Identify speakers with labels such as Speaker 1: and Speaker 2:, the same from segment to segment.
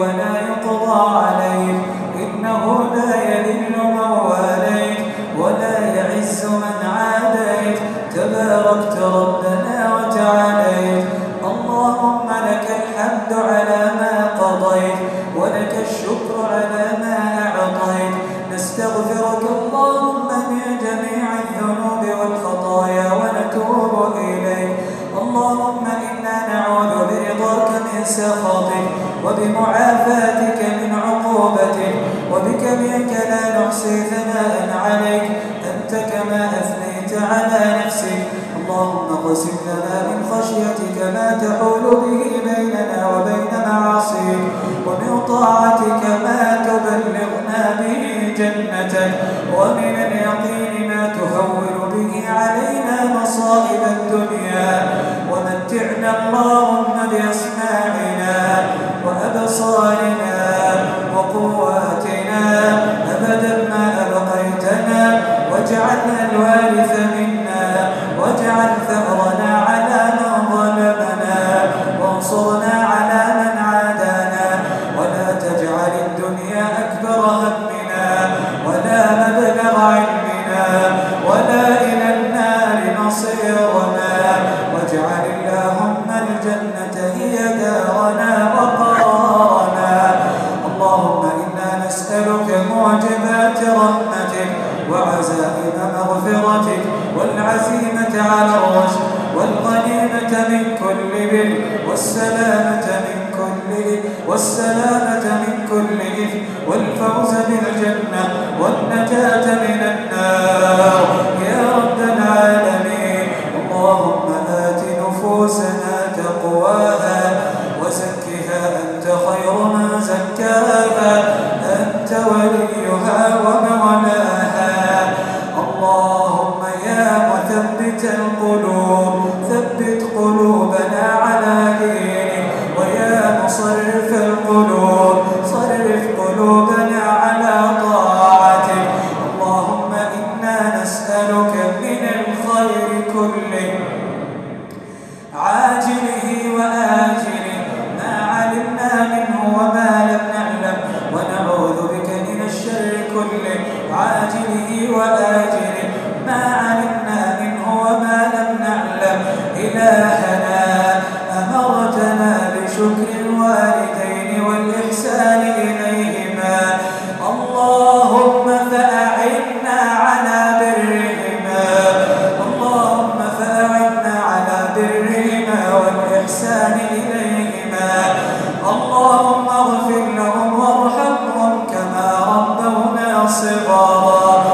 Speaker 1: ولا يقضى عليك. إنه لا يذل من واليت ولا يعز من عاديت تباركت ربنا وتعاليت. اللهم لك الحمد على ما قضيت ولك الشكر على ما أعطيت. نستغفرك اللهم من جميع الذنوب والخطايا ونتوب إليك. اللهم إنا نعوذ برضاك من سخطك. وبمعافاتك من عقوبتك وبك منك لا نحصي ثناء عليك. أنت كما أثنيت على نفسك. اللهم اقسم لنا من خشيتك ما تحول به بيننا وبين معاصيك ومن طاعتك ما تبلغنا به جنتك ومن اليقين ما تهون به علينا مصائب الدنيا. ومتعنا اللهم وأبصارنا وقواتنا. أبدا ما أبقيتنا. واجعلنا الوارث منا. واجعل ثأرنا على من ظلمنا. وانصرنا على من عادانا. ولا تجعل الدنيا أكبر همنا. ولا مبلغ علمنا. ولا إلى النار مصيرنا. والعزيمة على الرشد والغنيمة من كل بر والسلامة من كل والسلامة من كل إثم والفوز بالجنة والنجاة من النار. يا رب العالمين اللهم آت نفوسنا تقواها. مصرف القلوب. ربونا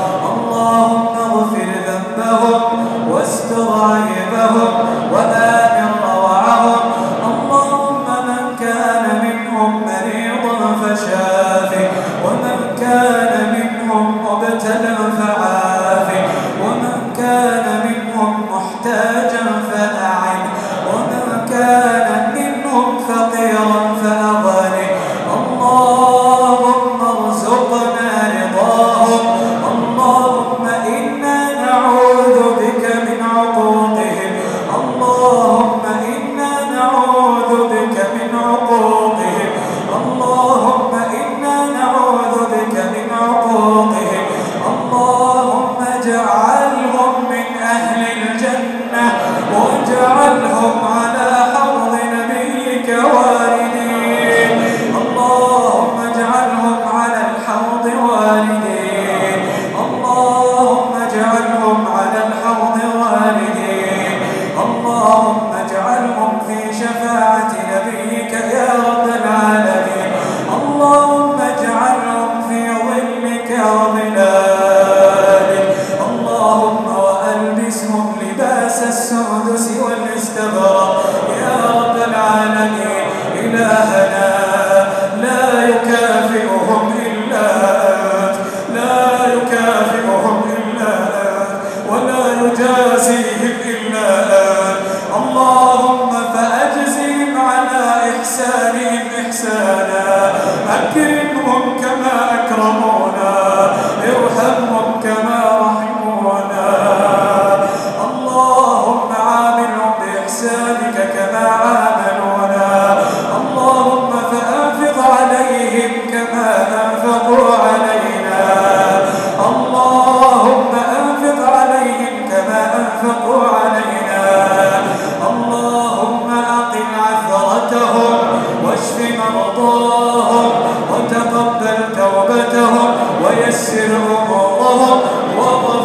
Speaker 1: إلهنا وضرب وضرب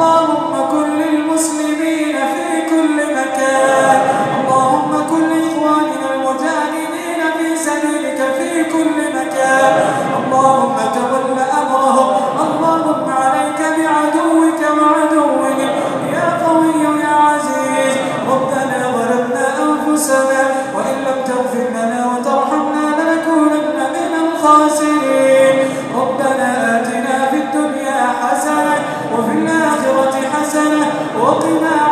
Speaker 1: اللهم كن للمسلمين في كل مكان. اللهم كن لإخواننا المجاهدين في سبيلك في كل مكان. اللهم walking out.